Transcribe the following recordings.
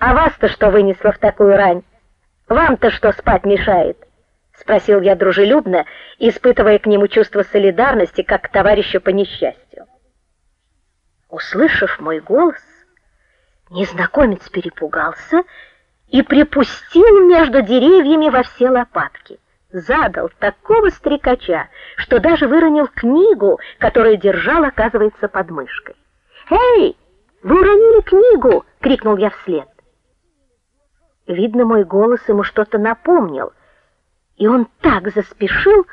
А вас-то что вынесло в такую рань? Вам-то что спать мешает? спросил я дружелюбно, испытывая к нему чувство солидарности, как к товарищу по несчастью. Услышав мой голос, незнакомец перепугался и припустил между деревьями во все лопатки. Задал такого стрекача, что даже выронил книгу, которую держал, оказывается, под мышкой. "Эй, вы уронили книгу!" крикнул я вслед. Видно, мой голос ему что-то напомнил, и он так заспешил,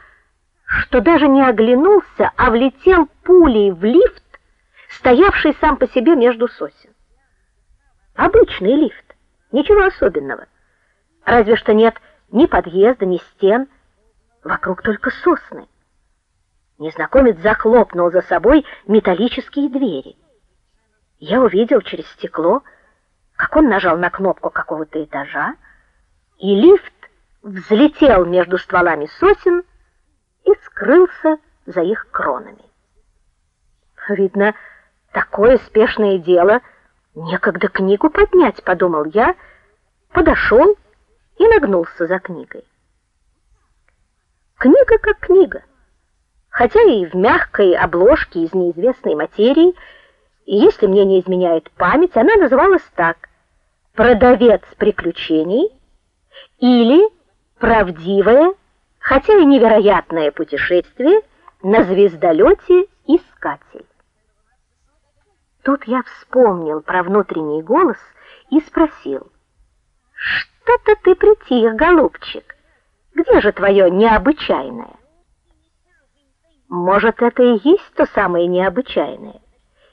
что даже не оглянулся, а влетел пулей в лифт, стоявший сам по себе между сосен. Обычный лифт, ничего особенного. Разве что нет ни подъезда, ни стен, вокруг только сосны. Незнакомец захлопнул за собой металлические двери. Я увидел через стекло, как он нажал на кнопку какого-то этажа, и лифт взлетел между стволами сосен и скрылся за их кронами. Видно, такое спешное дело некогда книгу поднять, подумал я, подошел и нагнулся за книгой. Книга как книга, хотя и в мягкой обложке из неизвестной материи, и если мне не изменяет память, она называлась так: Продавец приключений или Правдивое, хотя и невероятное путешествие на звездолете Искатель. Тут я вспомнил про внутренний голос и спросил: "Что-то ты притих, голубчик? Где же твое необычайное?" Может, это и есть то самое необычайное?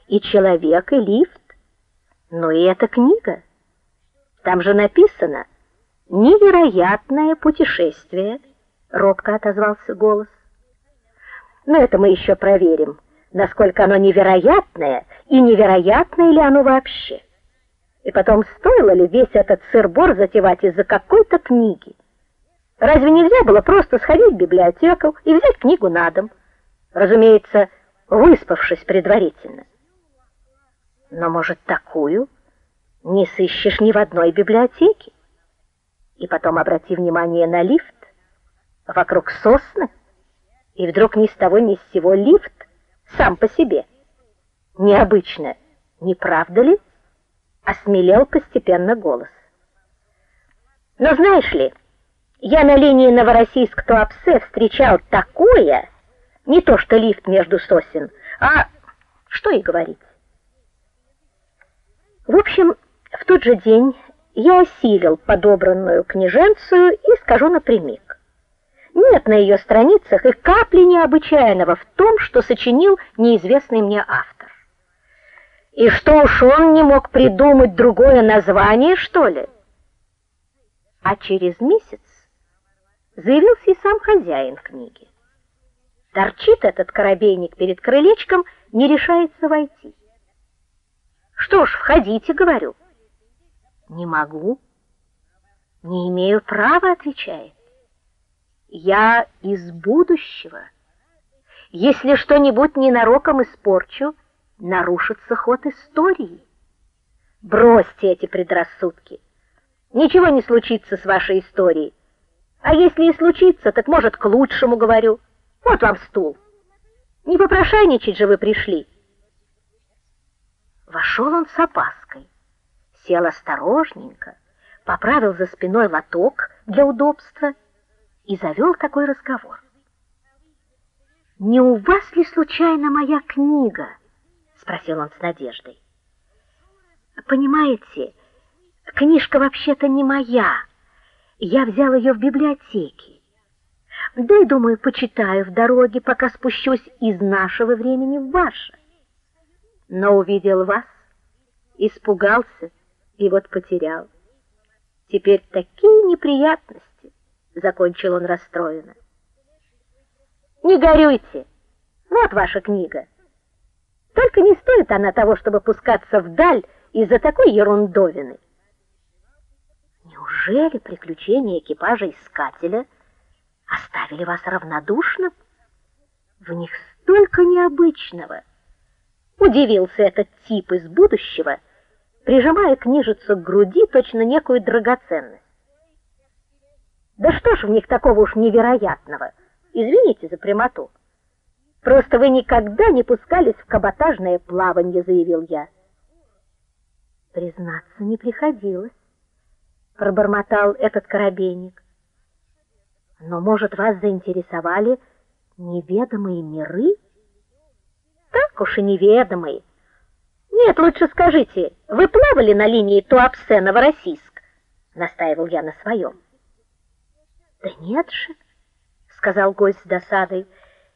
И человек, и лифт. Но и эта книга. Там же написано: невероятное путешествие, робко отозвался голос. Но это мы еще проверим, насколько оно невероятное и невероятное ли оно вообще. И потом стоило ли весь этот сыр-бор затевать из-за какой-то книги? Разве нельзя было просто сходить в библиотеку и взять книгу на дом? Разумеется, выспавшись предварительно. Но, может, такую не сыщешь ни в одной библиотеке? И потом обрати внимание на лифт. Вокруг сосны, и вдруг ни с того ни с сего лифт сам по себе. Необычно, не правда ли? Осмелел постепенно голос. Но знаешь ли, я на линии Новороссийск-Туапсе встречал такое, не то что лифт между сосен, а что и говорить. В общем, в тот же день я осилил подобранную книженцию и скажу напрямик. Нет на ее страницах и капли необычайного в том, что сочинил неизвестный мне автор. И что уж он не мог придумать другое название, что ли? А через месяц заявился и сам хозяин книги. Торчит этот коробейник перед крылечком, не решается войти. Что ж, входите, говорю. Не могу. Не имею права, отвечает. Я из будущего. Если что-нибудь ненароком испорчу, нарушится ход истории. Бросьте эти предрассудки. Ничего не случится с вашей историей. А если и случится, так может к лучшему, говорю. Вот вам стул. Не попрошайничать же вы пришли. Вошел он с опаской сел осторожненько, поправил за спиной лоток для удобства и завел такой разговор. Не у вас ли случайно моя книга? спросил он с надеждой. Понимаете, книжка вообще-то не моя. Я взял ее в библиотеке. Да и думаю, почитаю в дороге, пока спущусь из нашего времени в ваше. Но увидел вас, испугался и вот потерял. Теперь такие неприятности, закончил он расстроенно. Не горюйте. Вот ваша книга. Только не стоит она того, чтобы пускаться вдаль из-за такой ерундовины. Неужели приключения экипажа искателя оставили вас равнодушным? В них столько необычного. Удивился этот тип из будущего прижимая книжицу к груди, точно некую драгоценность. Да что ж в них такого уж невероятного? Извините за прямоту. Просто вы никогда не пускались в каботажное плавание, заявил я. Признаться, не приходилось, пробормотал этот коробейник. Но, может, вас заинтересовали неведомые миры? Так уж и неведомые. Нет, лучше скажите, вы плавали на линии Туапсе-Новороссийск? Настаивал я на своем. Да нет же, сказал гость с досадой.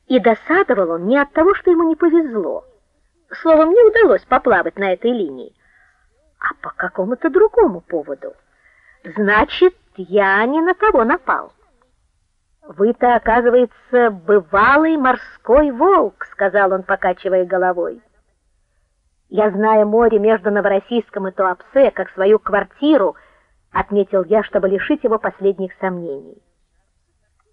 И досадовал он не от того, что ему не повезло. Словом, не удалось поплавать на этой линии, а по какому-то другому поводу. Значит, я не на того напал. Вы-то, оказывается, бывалый морской волк, сказал он, покачивая головой. Я знаю море между Новороссийском и Туапсе как свою квартиру, отметил я, чтобы лишить его последних сомнений.